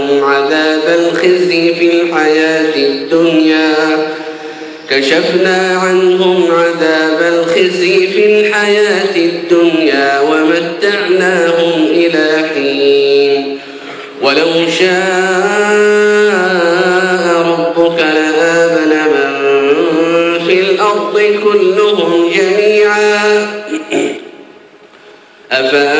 عنهم عذاب الخزي في الحياة الدنيا. كشفنا عنهم عذاب الخزي في الحياة الدنيا ومتعناهم إلى حين. ولو شاء ربك لآمن من في الأرض كلهم جميعا. تكره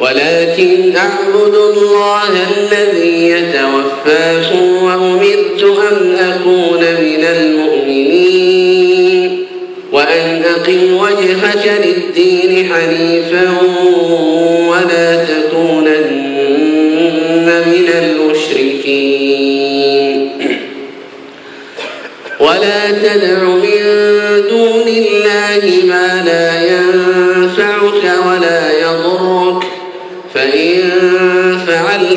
ولكن أعبد الله الذي يتوفاكم وأمرت أن أكون من المؤمنين وأن أقم وجهك للدين حنيفا ولا تكونن من المشركين. ولا تدع من دون الله ما لا ينفعك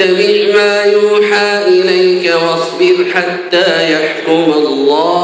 واتبع ما يوحى إليك واصبر حتى يحكم الله.